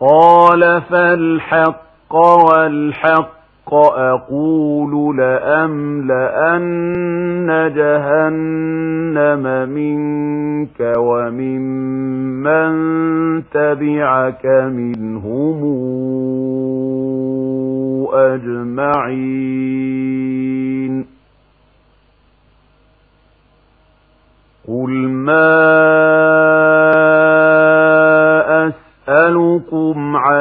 قال فالحق والحق أقول لأملأن جهنم منك ومن من تبعك منهم أجمعين قل ما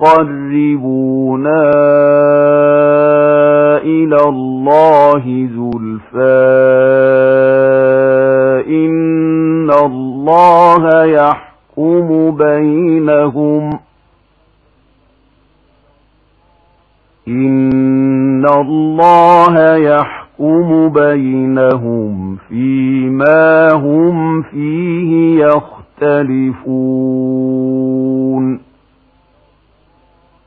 ليقربونا إلى الله زلفى إن الله يحكم بينهم إن الله يحكم بينهم فيما هم فيه يختلفون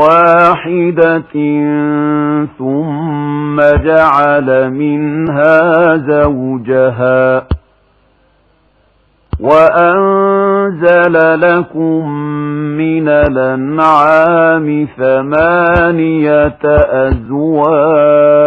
واحدة ثم جعل منها زوجها وأنزل لكم من الأنعام ثمانية أزواج